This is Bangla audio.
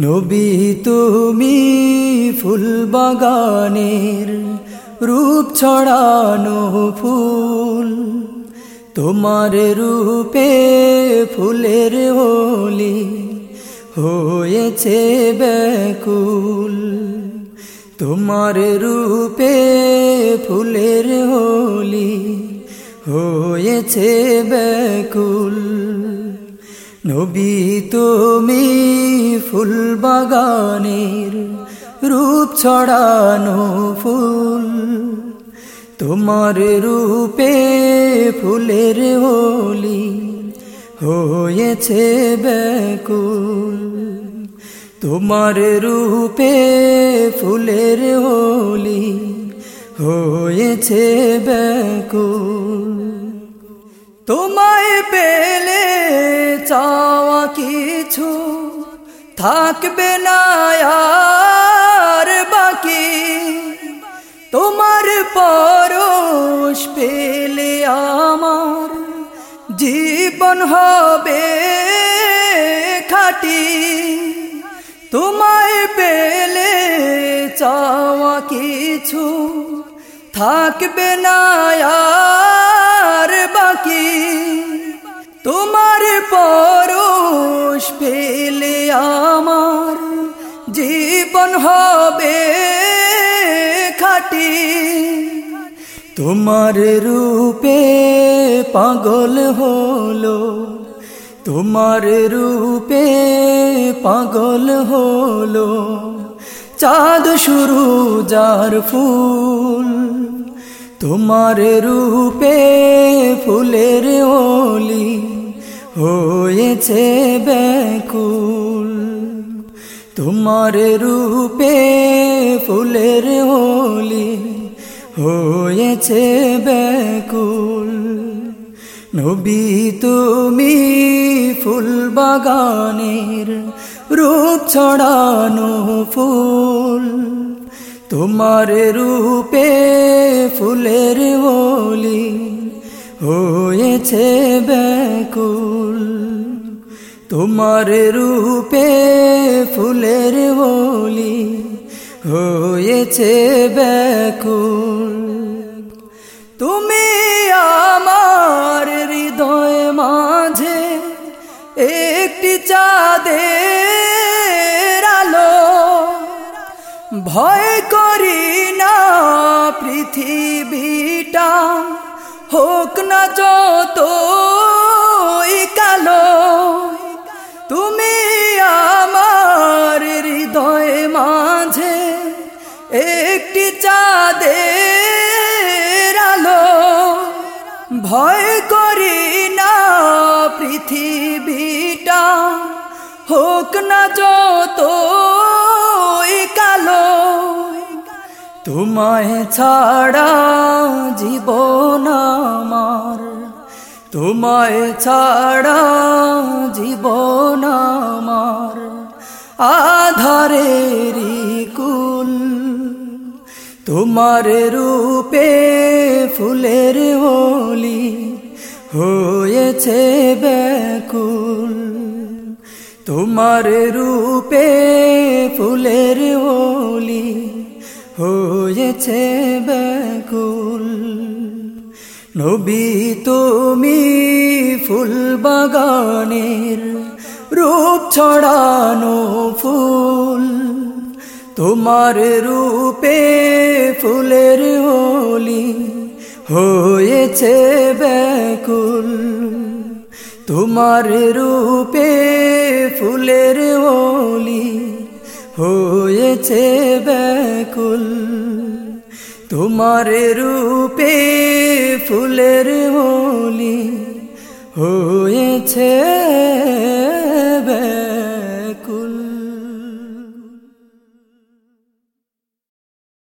নবী তুমি ফুল বাগানের রূপ ছড়ানো ফুল। তোমার রূপে ফুলের হোলি হয়েছে ব্যাকুল। তোমার রূপে ফুলের হোলি হয়েছে ব্যাকুল। নবী তুমি ফুল বাগানের রূপ ছড়ানো ফুল। তোমার রূপে ফুলের হোলি হয়েছে ব্যাকুল। তোমার রূপে ফুলের হোলি হয়েছে ব্যাকুল। তোমায় পেলে চাওয়া কিছু থাকবে না বাকি। তোমার পরশ পেলে আমার জীবন হবে খাটি। তোমায় পেলে চাওয়া কিছু থাকবে না তোমার পরশ পেলে আমার জীবন হবে খাটি। তোমার রূপে পাগল হলো, তোমার রূপে পাগল হলো। চাঁদ শুরু যার ফুল তোমার রূপে ফুলের ওলি হয়েছে ব্যাকুল। তোমার রূপে ফুলের হোলি হয়েছে ব্যাকুল। নবী তুমি ফুল বাগানের রূপ ছড়ানো ফুল। তোমার রূপে ফুলের হোলি হয়েছে ব্যাকুল। তোমার রূপে ফুলের হোলি হয়েছে ব্যাকুল। তুমি আমার হৃদয় মাঝে একটি চাঁদের আলো। ভয় পৃথিবীটা হোক না যত কালো, তুমি আমার হৃদয় মাঝে একটি চাঁদের আলো। ভয় করি না পৃথিবীটা হোক না যত তোমায় ছাড়া জীবন আমার। তোমায় ছাড়া জীবন আমার। আধারের কুল, তোমার রূপে ফুলের হোলি হয়েছে ব্যাকুল। তোমার রূপে ফুলের হোলি হয়েছে ব্যাকুল। নবী তুমি ফুল বাগানের রূপ ছড়ানো ফুল। তোমার রূপে ফুলের হোলি হয়েছে ব্যাকুল। তোমার রূপে ফুলের হোলি হয়েছে ব্যাকুল। তোমার রূপে ফুলের হোলি হয়েছে।